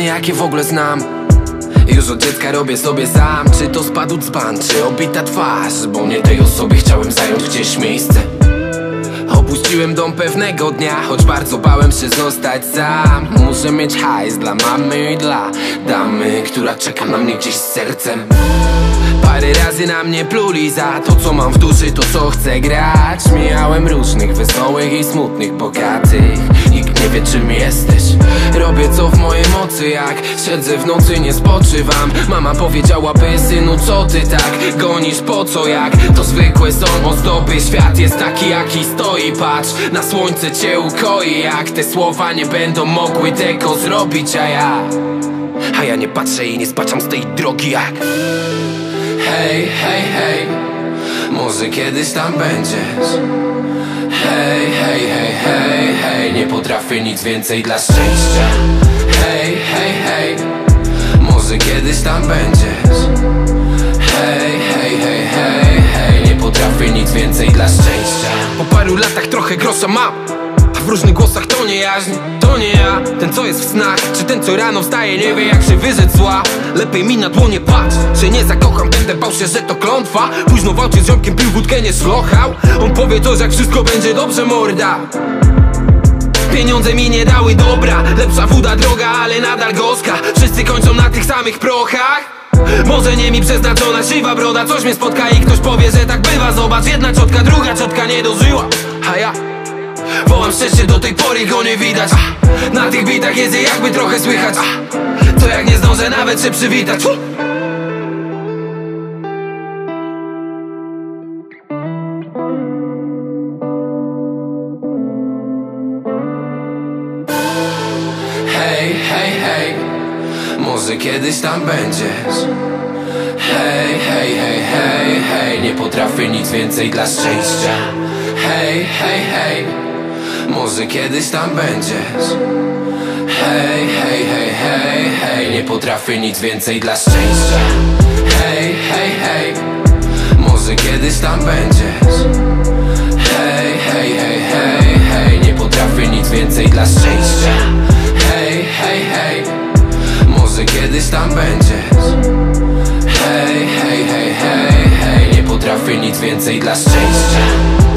jakie w ogóle znam? Już od dziecka robię sobie sam. Czy to spadł dzban, czy obita twarz? Bo nie tej osobie chciałem zająć gdzieś miejsce. Opuściłem dom pewnego dnia Choć bardzo bałem się zostać sam. Muszę mieć hajs dla mamy i dla damy Która czeka na mnie gdzieś z sercem. Parę razy na mnie pluli za to co mam w duszy, to co chcę grać. Miałem różnych, wesołych i smutnych, bogatych mocy, jak siedzę w nocy nie spoczywam. Mama powiedziałaby synu co ty tak gonisz? Po co jak? To zwykłe są ozdoby, świat jest taki jaki stoi. Patrz, na słońce cię ukoi. Jak te słowa nie będą mogły tego zrobić, a ja A ja nie patrzę i nie spaczam z tej drogi jak. Hej, hej, hej Może kiedyś tam będziesz. Hej, hej, hej, hej, hej Nie potrafię nic więcej dla szczęścia Hej, hej, hej. Może kiedyś tam będziesz. Hej, hej, hej, hej, hej. Nie potrafię nic więcej dla szczęścia. Po paru latach trochę grosza mam a w różnych głosach to nie jaźń, to nie ja. Ten co jest w snach, czy ten co rano wstaje Nie wie jak się wyrzec zła. Lepiej mi na dłonie patrz Że nie zakocham, będę bał się, że to klątwa. Późno walczy z ziomkiem, pił wódkę, nie szlochał On powie to, że jak wszystko będzie dobrze, morda Pieniądze mi nie dały dobra. Lepsza woda droga, ale nadal gorzka. Wszyscy kończą na tych samych prochach. Może nie mi przeznaczona siwa broda. Coś mnie spotka i ktoś powie, że tak bywa. Zobacz, jedna ciotka, druga ciotka nie dożyła. A ja Wołam szczęście do tej pory go nie widać. Na tych bitach jest je jakby trochę słychać. Co jak nie zdążę nawet się przywitać Może kiedyś tam będziesz Hej, hej, hej, hej, hej Nie potrafię nic więcej dla szczęścia Hej, hej, hej Może kiedyś tam będziesz Hej, hej, hej, hej, hej Nie potrafię nic więcej dla szczęścia Hej, hej, hej Może kiedyś tam będziesz Hej, hej, hej, hej, hej Nie potrafię nic więcej dla szczęścia potrafię nic więcej dla szczęścia